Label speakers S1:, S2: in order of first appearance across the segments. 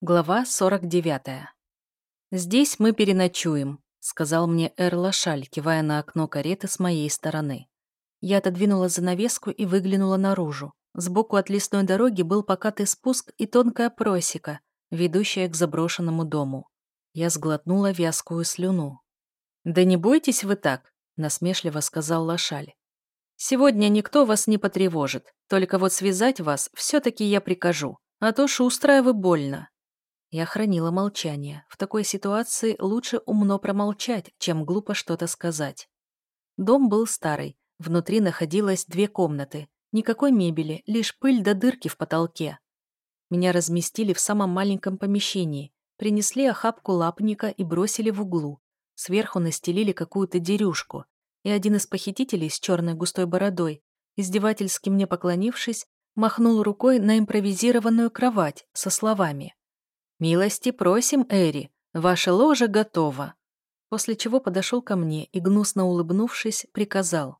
S1: Глава 49. «Здесь мы переночуем», — сказал мне Эр Лошаль, кивая на окно кареты с моей стороны. Я отодвинула занавеску и выглянула наружу. Сбоку от лесной дороги был покатый спуск и тонкая просека, ведущая к заброшенному дому. Я сглотнула вязкую слюну. «Да не бойтесь вы так», — насмешливо сказал Лошаль. «Сегодня никто вас не потревожит, только вот связать вас все-таки я прикажу, а то шустрая вы больно». Я хранила молчание. В такой ситуации лучше умно промолчать, чем глупо что-то сказать. Дом был старый. Внутри находилось две комнаты. Никакой мебели, лишь пыль до дырки в потолке. Меня разместили в самом маленьком помещении. Принесли охапку лапника и бросили в углу. Сверху настелили какую-то дерюшку. И один из похитителей с черной густой бородой, издевательски мне поклонившись, махнул рукой на импровизированную кровать со словами «Милости просим, Эри, ваше ложе готово». После чего подошел ко мне и, гнусно улыбнувшись, приказал.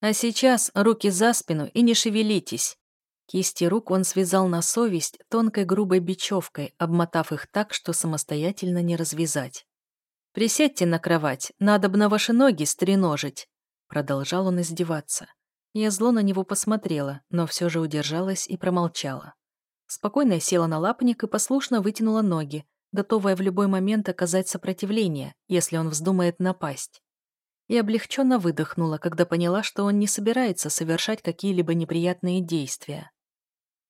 S1: «А сейчас руки за спину и не шевелитесь». Кисти рук он связал на совесть тонкой грубой бечевкой, обмотав их так, что самостоятельно не развязать. «Присядьте на кровать, надо бы на ваши ноги стреножить», продолжал он издеваться. Я зло на него посмотрела, но все же удержалась и промолчала. Спокойно села на лапник и послушно вытянула ноги, готовая в любой момент оказать сопротивление, если он вздумает напасть. И облегченно выдохнула, когда поняла, что он не собирается совершать какие-либо неприятные действия.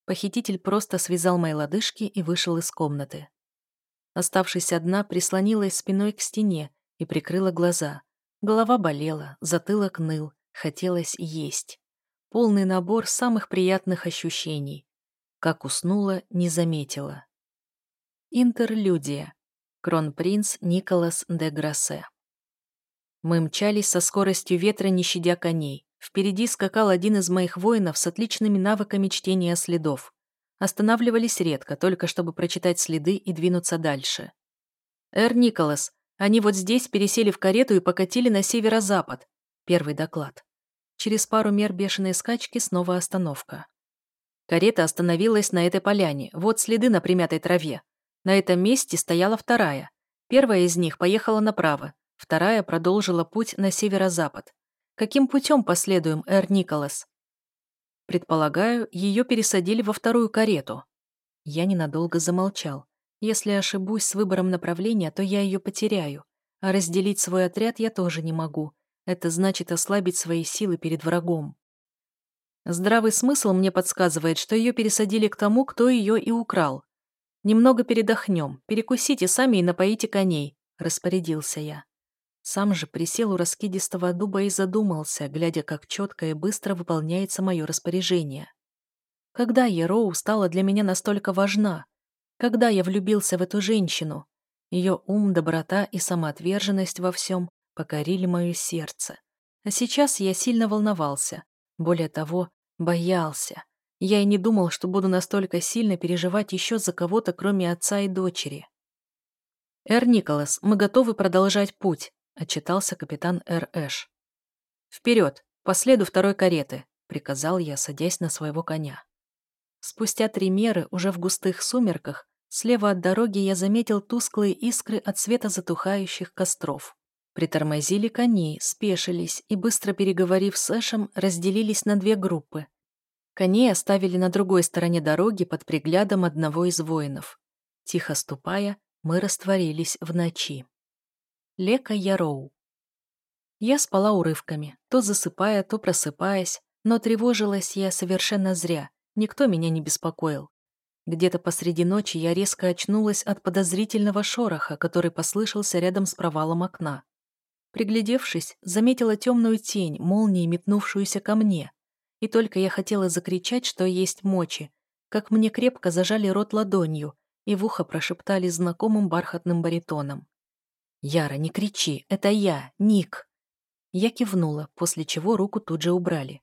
S1: Похититель просто связал мои лодыжки и вышел из комнаты. Оставшись одна, прислонилась спиной к стене и прикрыла глаза. Голова болела, затылок ныл, хотелось есть. Полный набор самых приятных ощущений. Как уснула, не заметила. Интерлюдия. Кронпринц Николас де Грассе. Мы мчались со скоростью ветра, не щадя коней. Впереди скакал один из моих воинов с отличными навыками чтения следов. Останавливались редко, только чтобы прочитать следы и двинуться дальше. «Эр Николас, они вот здесь пересели в карету и покатили на северо-запад», первый доклад. Через пару мер бешеной скачки снова остановка. Карета остановилась на этой поляне, вот следы на примятой траве. На этом месте стояла вторая. Первая из них поехала направо, вторая продолжила путь на северо-запад. Каким путем последуем, Эр Николас? Предполагаю, ее пересадили во вторую карету. Я ненадолго замолчал. Если ошибусь с выбором направления, то я ее потеряю. А разделить свой отряд я тоже не могу. Это значит ослабить свои силы перед врагом. Здравый смысл мне подсказывает, что ее пересадили к тому, кто ее и украл. «Немного передохнем, перекусите сами и напоите коней», — распорядился я. Сам же присел у раскидистого дуба и задумался, глядя, как четко и быстро выполняется мое распоряжение. Когда Ероу стала для меня настолько важна? Когда я влюбился в эту женщину? Ее ум, доброта и самоотверженность во всем покорили мое сердце. А сейчас я сильно волновался. Более того, боялся. Я и не думал, что буду настолько сильно переживать еще за кого-то, кроме отца и дочери. «Эр Николас, мы готовы продолжать путь», — отчитался капитан Эр Эш. «Вперед, по следу второй кареты», — приказал я, садясь на своего коня. Спустя три меры, уже в густых сумерках, слева от дороги я заметил тусклые искры от света затухающих костров. Притормозили коней, спешились и, быстро переговорив с Эшем, разделились на две группы. Коней оставили на другой стороне дороги под приглядом одного из воинов. Тихо ступая, мы растворились в ночи. Лека Яроу. Я спала урывками, то засыпая, то просыпаясь, но тревожилась я совершенно зря, никто меня не беспокоил. Где-то посреди ночи я резко очнулась от подозрительного шороха, который послышался рядом с провалом окна. Приглядевшись, заметила темную тень, молнией метнувшуюся ко мне. И только я хотела закричать, что есть мочи, как мне крепко зажали рот ладонью и в ухо прошептали знакомым бархатным баритоном. «Яра, не кричи, это я, Ник!» Я кивнула, после чего руку тут же убрали.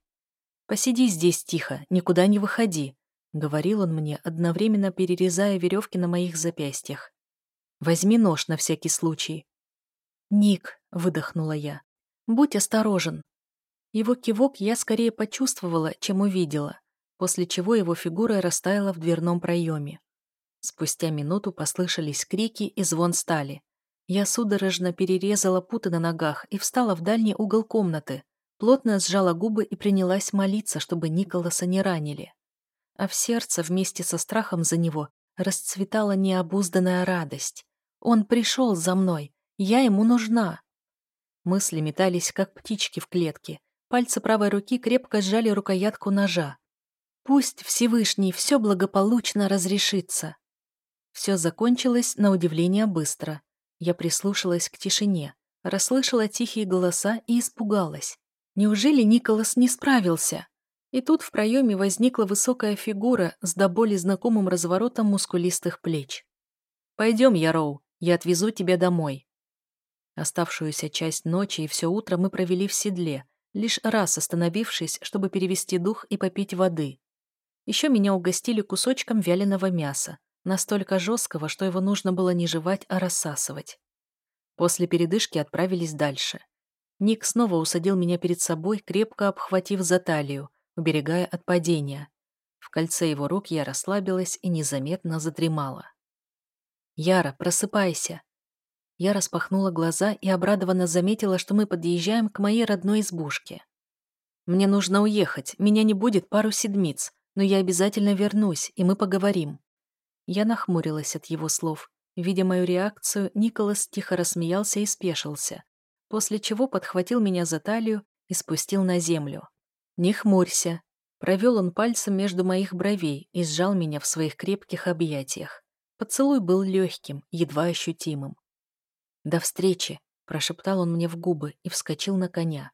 S1: «Посиди здесь тихо, никуда не выходи», — говорил он мне, одновременно перерезая веревки на моих запястьях. «Возьми нож на всякий случай». «Ник», — выдохнула я. «Будь осторожен». Его кивок я скорее почувствовала, чем увидела, после чего его фигура растаяла в дверном проеме. Спустя минуту послышались крики и звон стали. Я судорожно перерезала путы на ногах и встала в дальний угол комнаты, плотно сжала губы и принялась молиться, чтобы Николаса не ранили. А в сердце вместе со страхом за него расцветала необузданная радость. Он пришел за мной, я ему нужна. Мысли метались, как птички в клетке. Пальцы правой руки крепко сжали рукоятку ножа. Пусть Всевышний все благополучно разрешится. Все закончилось, на удивление, быстро. Я прислушалась к тишине, расслышала тихие голоса и испугалась. Неужели Николас не справился? И тут в проеме возникла высокая фигура с до боли знакомым разворотом мускулистых плеч. «Пойдем, Яроу, я отвезу тебя домой». Оставшуюся часть ночи и все утро мы провели в седле, лишь раз остановившись, чтобы перевести дух и попить воды. Еще меня угостили кусочком вяленого мяса, настолько жесткого, что его нужно было не жевать, а рассасывать. После передышки отправились дальше. Ник снова усадил меня перед собой, крепко обхватив за талию, уберегая от падения. В кольце его рук я расслабилась и незаметно задремала. «Яра, просыпайся!» Я распахнула глаза и обрадованно заметила, что мы подъезжаем к моей родной избушке. «Мне нужно уехать, меня не будет пару седмиц, но я обязательно вернусь, и мы поговорим». Я нахмурилась от его слов. Видя мою реакцию, Николас тихо рассмеялся и спешился, после чего подхватил меня за талию и спустил на землю. «Не хмурься». Провел он пальцем между моих бровей и сжал меня в своих крепких объятиях. Поцелуй был легким, едва ощутимым. «До встречи», — прошептал он мне в губы и вскочил на коня.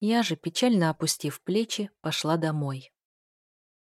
S1: Я же, печально опустив плечи, пошла домой.